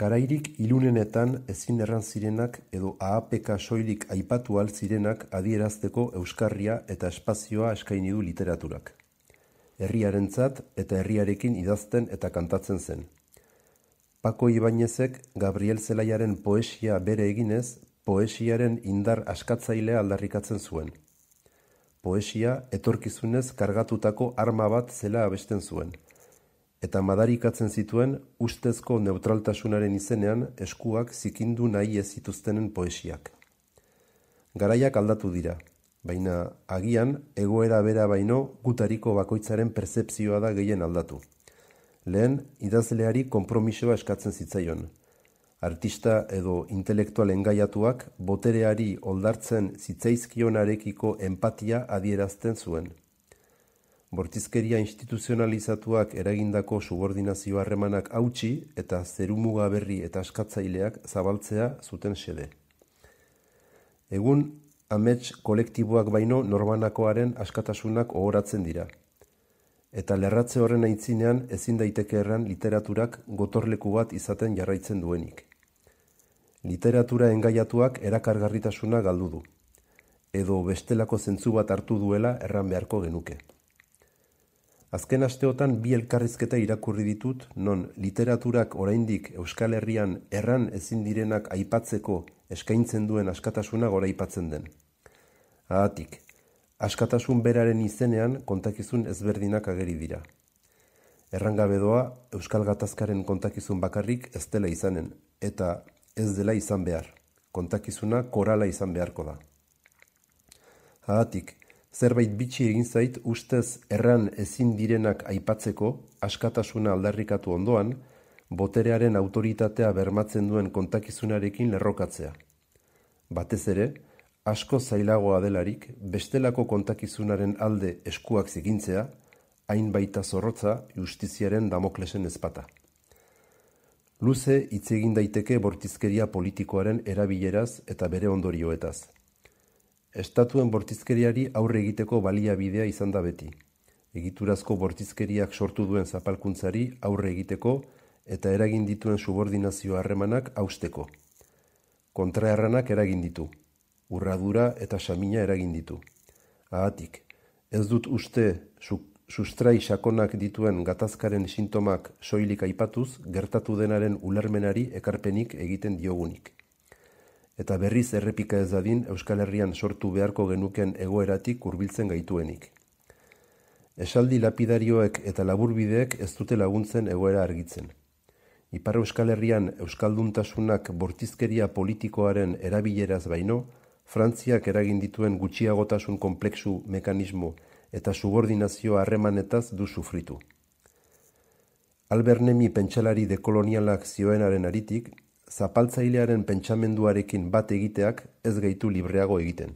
Garairik ilunenetan ezin erran zirenak edo ahapeka soilik aipatu ahal zirenak adierazteko euskarria eta espazioa eskaini du literaturak. Herriarentzat eta herriarekin idazten eta kantatzen zen. Pako Ibainezek Gabriel Zelaiaren poesia bere eginez, poesiaren indar askatzailea aldarrikatzen zuen. Poesia etorkizunez kargatutako arma bat zela abesten zuen eta madarikatzen zituen ustezko neutraltasunaren izenean eskuak zikindu nahi ez zituztenen poesiak. Garaiak aldatu dira, baina agian egoera bera baino gutariko bakoitzaren percepzioa da gehien aldatu. Lehen, idazleari konpromisoa eskatzen zitzaion. Artista edo intelektual engaiatuak botereari oldartzen zitzaizkionarekiko empatia adierazten zuen bortizkeria instituzionalizatuak eragindako subordinazio harremanak hautsi eta zerumuga berri eta askatzaileak zabaltzea zuten xede. Egun, amets kolektiboak baino norbanakoaren askatasunak ohoratzen dira. Eta lerratze horren aitzinean ezin daiteke erran literaturak gotorleku bat izaten jarraitzen duenik. Literatura engaiatuak erakargarritasuna galdu du. Edo bestelako zentzu bat hartu duela erran beharko genuke. Azken asteotan bi elkarrizketa irakurri ditut, non literaturak oraindik Euskal Herrian erran ezin direnak aipatzeko eskaintzen duen askatasuna gora aipatzen den. Ahatik, askatasun beraren izenean kontakizun ezberdinak ageri dira. Errangabe doa, Euskal Gatazkaren kontakizun bakarrik ez dela izanen, eta ez dela izan behar. Kontakizuna korala izan beharko da. Ahatik, zerbait bitxi egin zait ustez erran ezin direnak aipatzeko askatasuna aldarrikatu ondoan, boterearen autoritatea bermatzen duen kontakizunarekin lerrokatzea. Batez ere, asko zailagoa delarik bestelako kontakizunaren alde eskuak zikintzea, hain baita zorrotza justiziaren damoklesen ezpata. Luze hitz egin daiteke bortizkeria politikoaren erabileraz eta bere ondorioetaz. Estatuen bortizkeriari aurre egiteko baliabidea izan da beti. Egiturazko bortizkeriak sortu duen zapalkuntzari aurre egiteko eta eragin dituen subordinazio harremanak hausteko. Kontraerranak eragin ditu. Urradura eta samina eragin ditu. Ahatik, ez dut uste sustrai sakonak dituen gatazkaren sintomak soilik aipatuz gertatu denaren ulermenari ekarpenik egiten diogunik eta berriz errepika ez dadin Euskal Herrian sortu beharko genuken egoeratik hurbiltzen gaituenik. Esaldi lapidarioek eta laburbideek ez dute laguntzen egoera argitzen. Ipar Euskal Herrian Euskalduntasunak bortizkeria politikoaren erabileraz baino, Frantziak eragin dituen gutxiagotasun kompleksu mekanismo eta subordinazio harremanetaz du sufritu. Albernemi pentsalari dekolonialak zioenaren aritik, zapaltzailearen pentsamenduarekin bat egiteak ez gaitu libreago egiten.